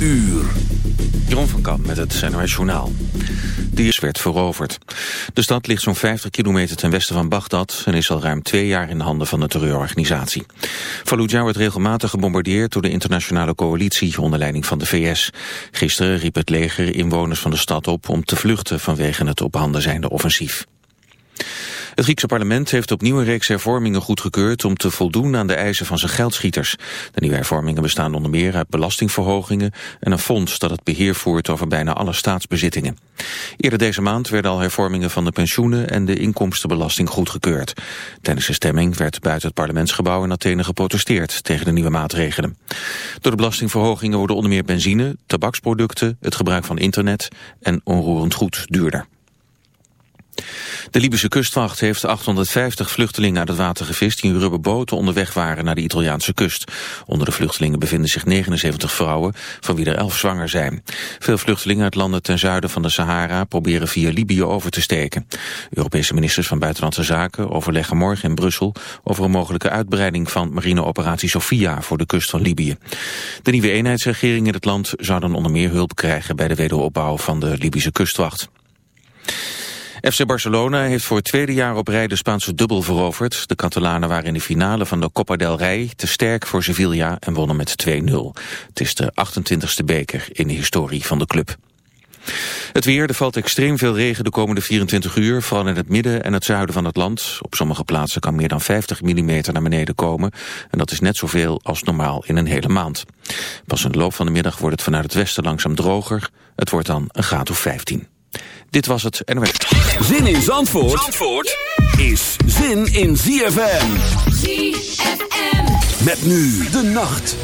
uur. Jeroen van Kamp met het NOS Journaal. De werd veroverd. De stad ligt zo'n 50 kilometer ten westen van Bagdad... en is al ruim twee jaar in de handen van de terreurorganisatie. Fallujah wordt regelmatig gebombardeerd door de internationale coalitie... onder leiding van de VS. Gisteren riep het leger inwoners van de stad op... om te vluchten vanwege het op handen zijnde offensief. Het Griekse parlement heeft opnieuw een reeks hervormingen goedgekeurd om te voldoen aan de eisen van zijn geldschieters. De nieuwe hervormingen bestaan onder meer uit belastingverhogingen en een fonds dat het beheer voert over bijna alle staatsbezittingen. Eerder deze maand werden al hervormingen van de pensioenen en de inkomstenbelasting goedgekeurd. Tijdens de stemming werd buiten het parlementsgebouw in Athene geprotesteerd tegen de nieuwe maatregelen. Door de belastingverhogingen worden onder meer benzine, tabaksproducten, het gebruik van internet en onroerend goed duurder. De Libische kustwacht heeft 850 vluchtelingen uit het water gevist... die in rubberboten onderweg waren naar de Italiaanse kust. Onder de vluchtelingen bevinden zich 79 vrouwen, van wie er 11 zwanger zijn. Veel vluchtelingen uit landen ten zuiden van de Sahara... proberen via Libië over te steken. Europese ministers van Buitenlandse Zaken overleggen morgen in Brussel... over een mogelijke uitbreiding van marineoperatie Sophia voor de kust van Libië. De nieuwe eenheidsregering in het land zou dan onder meer hulp krijgen... bij de wederopbouw van de Libische kustwacht. FC Barcelona heeft voor het tweede jaar op rij de Spaanse dubbel veroverd. De Catalanen waren in de finale van de Copa del Rey te sterk voor Sevilla en wonnen met 2-0. Het is de 28e beker in de historie van de club. Het weer, er valt extreem veel regen de komende 24 uur, vooral in het midden en het zuiden van het land. Op sommige plaatsen kan meer dan 50 mm naar beneden komen en dat is net zoveel als normaal in een hele maand. Pas in de loop van de middag wordt het vanuit het westen langzaam droger. Het wordt dan een graad of 15. Dit was het NOS. Zin in Zandvoort, Zandvoort is zin in ZFM. ZFM. Met nu de nacht.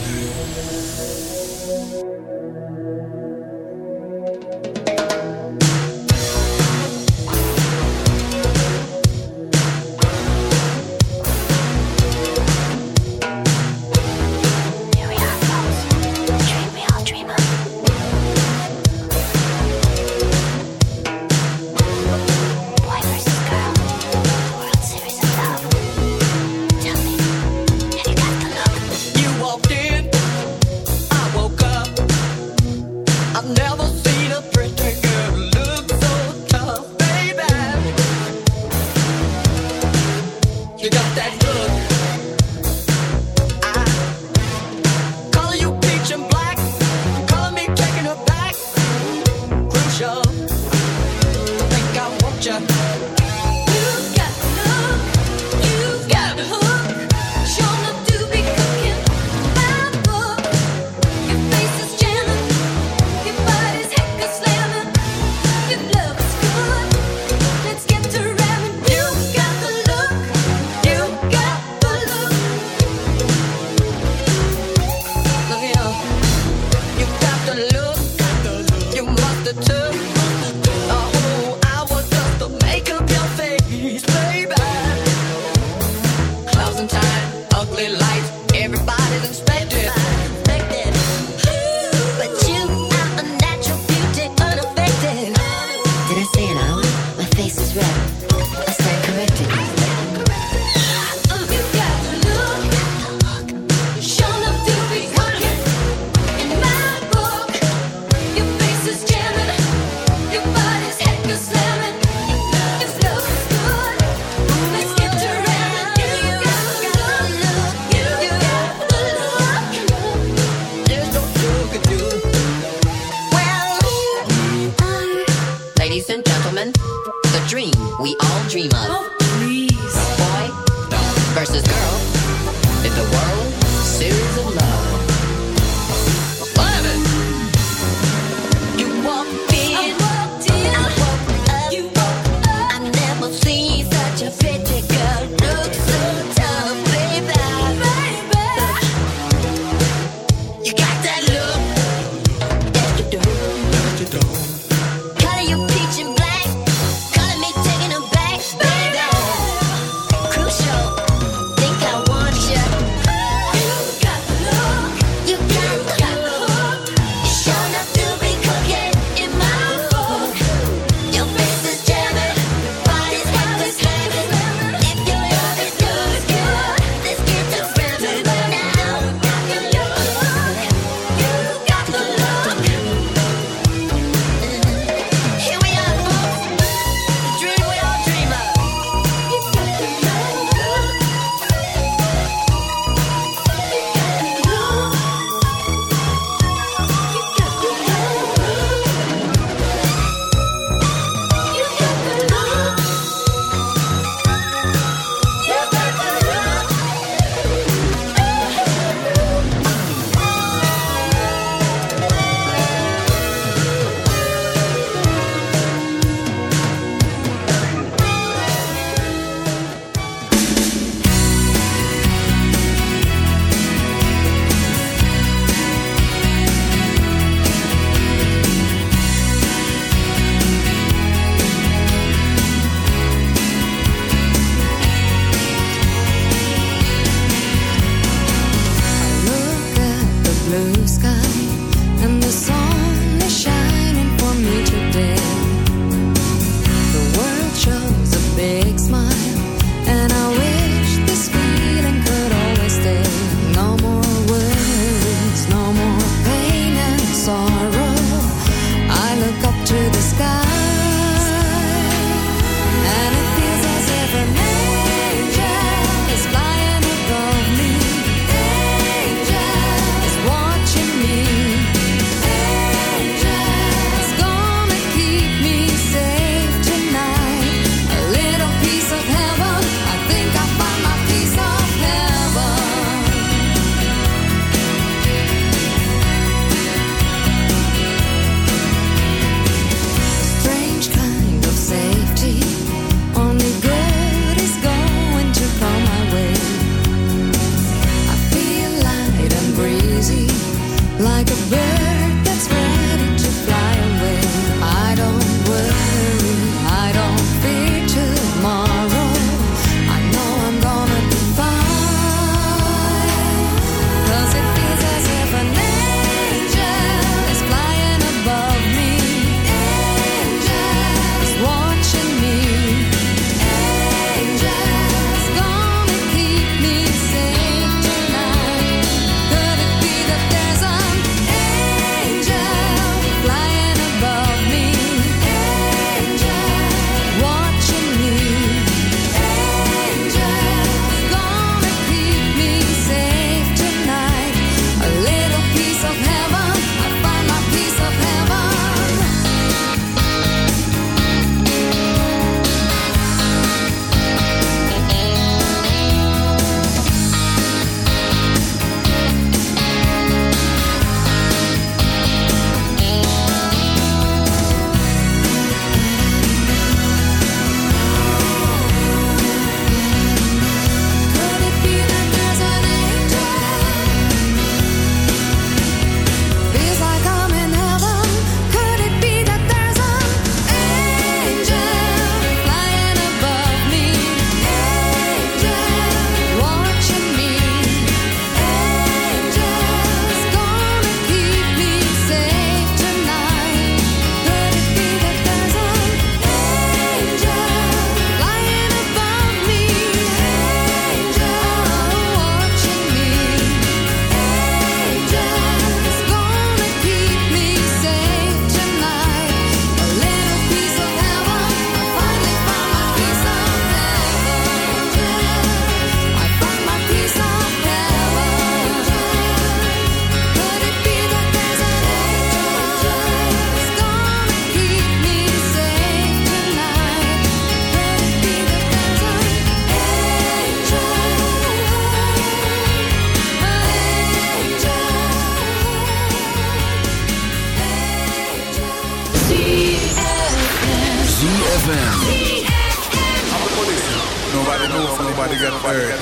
Nobody knows, nobody get hurt.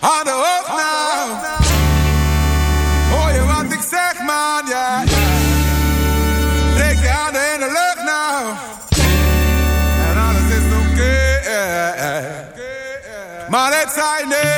On de hoofd nou. Hoor je wat ik zeg, man, ja. Steek je handen in de lucht nou. En alles is oké. Maar het zei nee.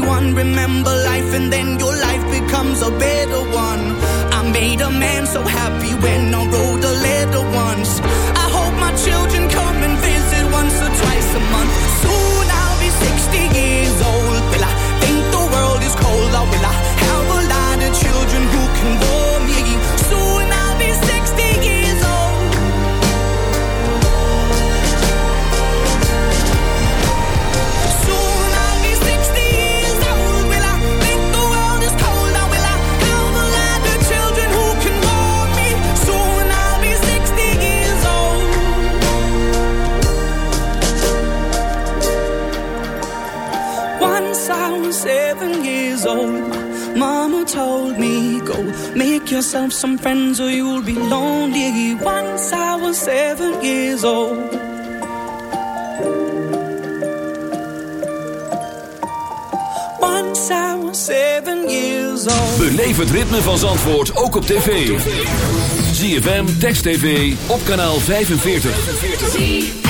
61. Remember life, and then your life becomes a better one. I made a man so happy Mama told me, go make yourself some friends or you'll be lonely. Once I was seven years old. Once I. Beleef het ritme van Zandvoort ook op tv. ZFM, Text TV, op kanaal 45.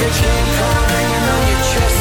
You card hanging on your chest.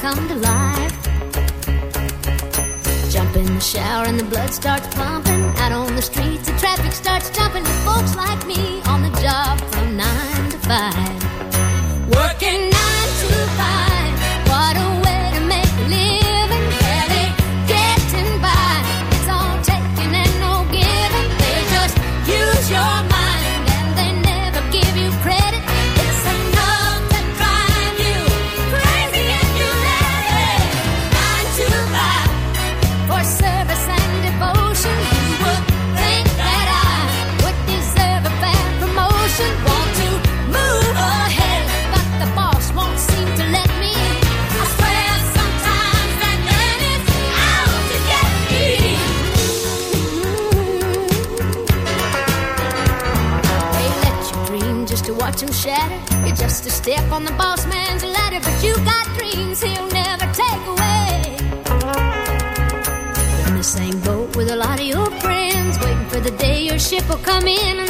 come to life. Jump in the shower and the blood starts pumping. Out on the streets, the traffic starts come in